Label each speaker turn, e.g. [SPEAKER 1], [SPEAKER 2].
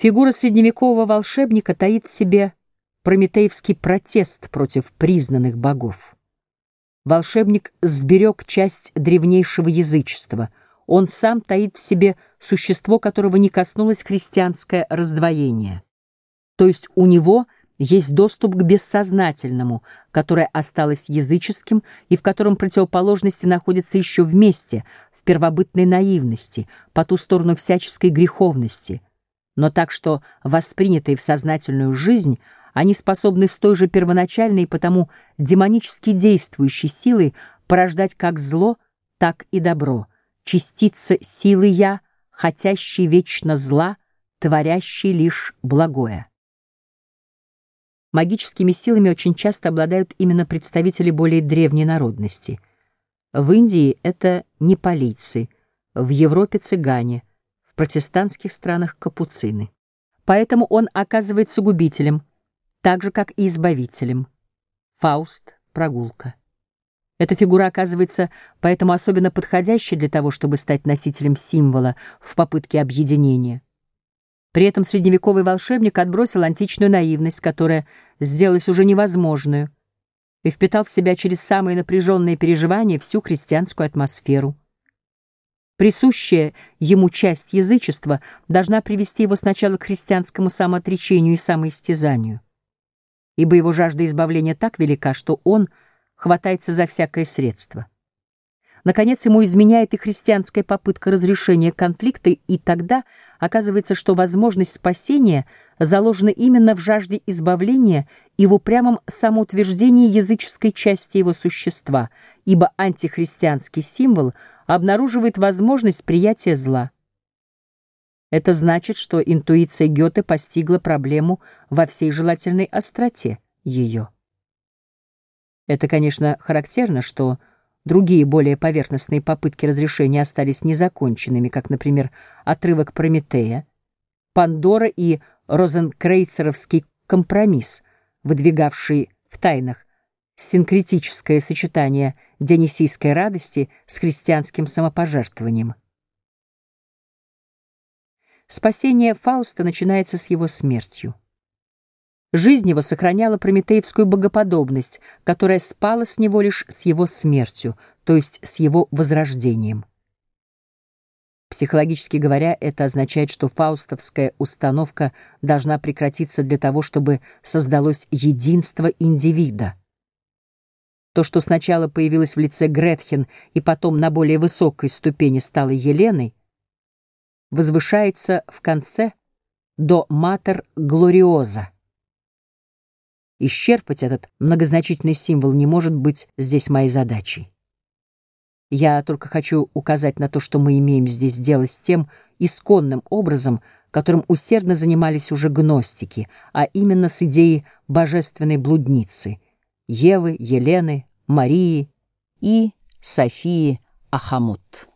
[SPEAKER 1] Фигура средневекового волшебника таит в себе прометеевский протест против признанных богов. Волшебник сберег часть древнейшего язычества. Он сам таит в себе существо, которого не коснулось христианское раздвоение. То есть у него есть доступ к бессознательному, которое осталось языческим и в котором противоположности находятся еще вместе, в первобытной наивности, по ту сторону всяческой греховности — но так, что воспринятые в сознательную жизнь, они способны с той же первоначальной и потому демонически действующей силой порождать как зло, так и добро, частица силы «я», хотящей вечно зла, творящей лишь благое. Магическими силами очень часто обладают именно представители более древней народности. В Индии это неполийцы, в Европе цыгане — протестантских странах капуцины. Поэтому он оказывается губителем, так же, как и избавителем. Фауст — прогулка. Эта фигура оказывается поэтому особенно подходящей для того, чтобы стать носителем символа в попытке объединения. При этом средневековый волшебник отбросил античную наивность, которая сделалась уже невозможную, и впитал в себя через самые напряженные переживания всю христианскую атмосферу. Присущая ему часть язычества должна привести его сначала к христианскому самоотречению и самоистязанию. Ибо его жажда избавления так велика, что он хватается за всякое средство. Наконец, ему изменяет и христианская попытка разрешения конфликта, и тогда оказывается, что возможность спасения заложена именно в жажде избавления и в упрямом самоутверждении языческой части его существа, ибо антихристианский символ — обнаруживает возможность приятия зла. Это значит, что интуиция Гёте постигла проблему во всей желательной остроте ее. Это, конечно, характерно, что другие более поверхностные попытки разрешения остались незаконченными, как, например, отрывок Прометея, Пандора и Розенкрейцеровский компромисс, выдвигавший в тайнах синкретическое сочетание дионисийской радости с христианским самопожертвованием. Спасение Фауста начинается с его смертью. Жизнь его сохраняла прометеевскую богоподобность, которая спала с него лишь с его смертью, то есть с его возрождением. Психологически говоря, это означает, что фаустовская установка должна прекратиться для того, чтобы создалось единство индивида. То, что сначала появилось в лице Гретхен и потом на более высокой ступени стало Еленой, возвышается в конце до Матер Глориоза. Исчерпать этот многозначительный символ не может быть здесь моей задачей. Я только хочу указать на то, что мы имеем здесь дело с тем исконным образом, которым усердно занимались уже гностики, а именно с идеей божественной блудницы — Евы, Елены, Марии и Софии Ахамут.